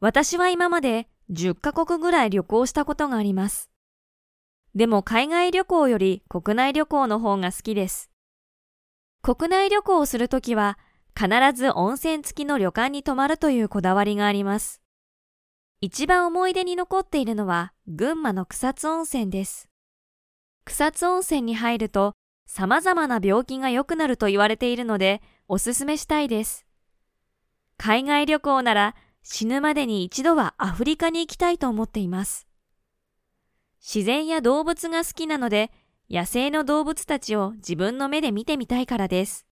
私は今まで10カ国ぐらい旅行したことがあります。でも海外旅行より国内旅行の方が好きです。国内旅行をするときは必ず温泉付きの旅館に泊まるというこだわりがあります。一番思い出に残っているのは群馬の草津温泉です。草津温泉に入ると様々な病気が良くなると言われているのでおすすめしたいです。海外旅行なら死ぬまでに一度はアフリカに行きたいと思っています。自然や動物が好きなので野生の動物たちを自分の目で見てみたいからです。